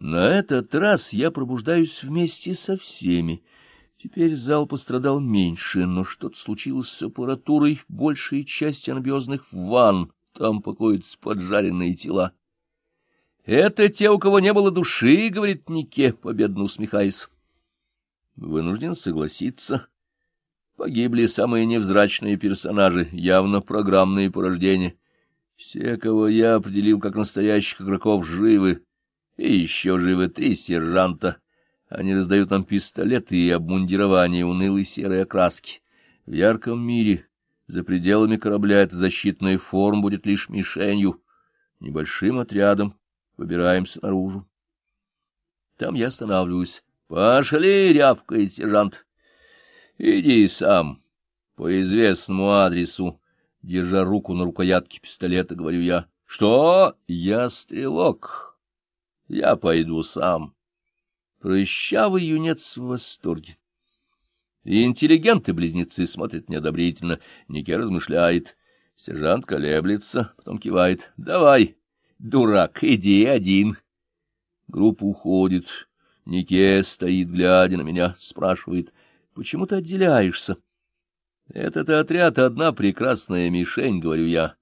На этот раз я пробуждаюсь вместе со всеми. Теперь зал пострадал меньше, но что-то случилось с аппаратурой большей части анабиозных ванн. Там покоятся поджаренные тела. — Это те, у кого не было души, — говорит Нике, победно усмехаясь. Вынужден согласиться. Погибли самые невзрачные персонажи, явно программные порождения. Все, кого я определил как настоящих игроков, живы. И еще живы три сержанта. Они раздают нам пистолеты и обмундирование унылой серой окраски. В ярком мире, за пределами корабля, эта защитная форма будет лишь мишенью. Небольшим отрядом выбираемся наружу. Там я останавливаюсь. «Пошли!» — рявкает сержант. «Иди сам, по известному адресу». Держа руку на рукоятке пистолета, говорю я. «Что? Я стрелок. Я пойду сам». Прыщавый юнец в восторге. И интеллигенты-близнецы смотрят неодобрительно. Нике размышляет. Сержант колеблется, потом кивает. «Давай, дурак, иди один». Группа уходит. Нике стоит, глядя на меня, спрашивает, почему ты отделяешься? Этот отряд — одна прекрасная мишень, говорю я.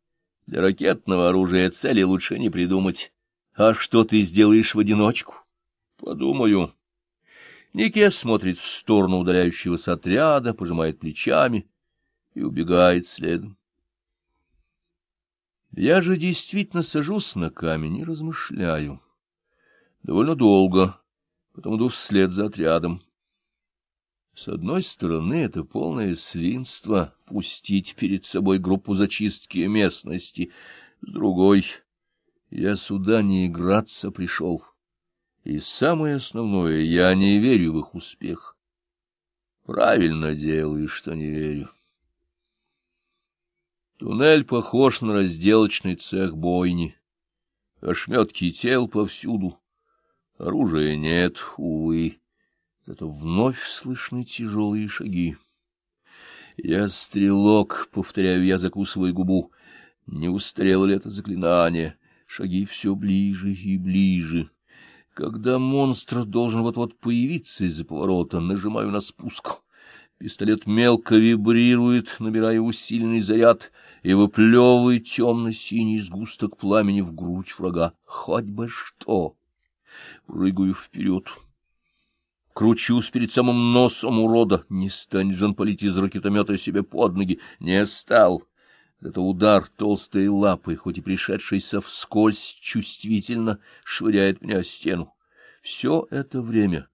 Для ракетного оружия цели лучше не придумать. А что ты сделаешь в одиночку? Подумаю. Нике смотрит в сторону удаляющегося отряда, пожимает плечами и убегает следом. Я же действительно сажусь на камень и размышляю. Довольно долго потом иду вслед за отрядом. С одной стороны, это полное свинство — пустить перед собой группу зачистки местности. С другой, я сюда не играться пришел. И самое основное, я не верю в их успех. Правильно делаю, что не верю. Туннель похож на разделочный цех бойни. Ошметки тел повсюду. Оружия нет, увы, зато вновь слышны тяжелые шаги. Я стрелок, повторяю я, закусывая губу. Не устарело ли это заклинание? Шаги все ближе и ближе. Когда монстр должен вот-вот появиться из-за поворота, нажимаю на спуск. Пистолет мелко вибрирует, набирая усиленный заряд, и выплевывает темно-синий сгусток пламени в грудь врага. Хоть бы что! Прыгаю вперед. Кручусь перед самым носом урода. Не станет же он полить из ракетомета себе под ноги. Не стал. Зато удар толстой лапой, хоть и пришедшийся вскользь, чувствительно швыряет меня о стену. Все это время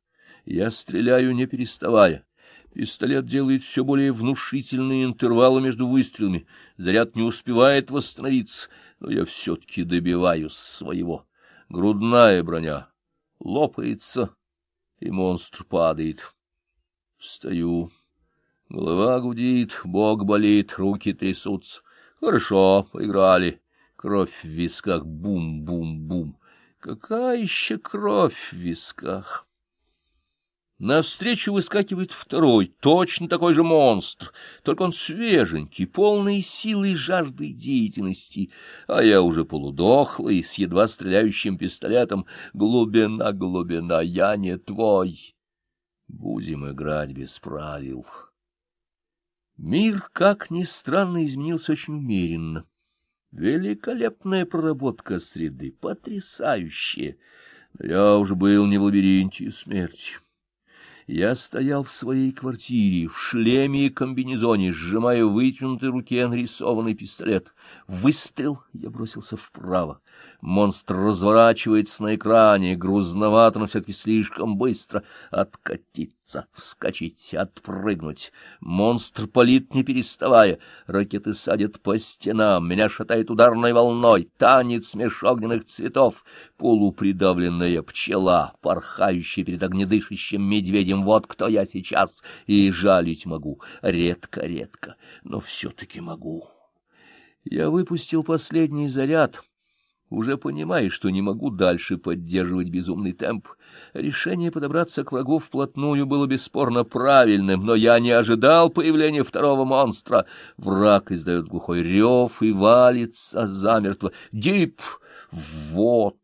я стреляю, не переставая. Пистолет делает все более внушительные интервалы между выстрелами. Заряд не успевает восстановиться, но я все-таки добиваюсь своего. Грудная броня лопается, и монстр падает. Встаю. Голова гудит, бок болит, руки трясутся. Хорошо, поиграли. Кровь в висках, бум-бум-бум. Какая еще кровь в висках? Навстречу выскакивает второй, точно такой же монстр, только он свеженький, полный силы и жажды деятельности, а я уже полудохлый, с едва стреляющим пистолетом. Глубина, глубина, я не твой. Будем играть без правил. Мир, как ни странно, изменился очень умеренно. Великолепная проработка среды, потрясающая. Но я уже был не в лабиринте смерти. Я стоял в своей квартире, в шлеме и комбинезоне, сжимая в вытянутой руке нарисованный пистолет. Выстрел, я бросился вправо. Монстр разворачивается на экране, грузновато, но все-таки слишком быстро. Откатиться, вскочить, отпрыгнуть. Монстр палит, не переставая. Ракеты садят по стенам, меня шатает ударной волной. Танец меж огненных цветов. Полупридавленная пчела, порхающая перед огнедышащим медведем. Вот кто я сейчас. И жалить могу. Редко-редко, но все-таки могу. Я выпустил последний заряд — уже понимая, что не могу дальше поддерживать безумный темп. Решение подобраться к врагу вплотную было бесспорно правильным, но я не ожидал появления второго монстра. Враг издает глухой рев и валится замертво. Дип! Вот!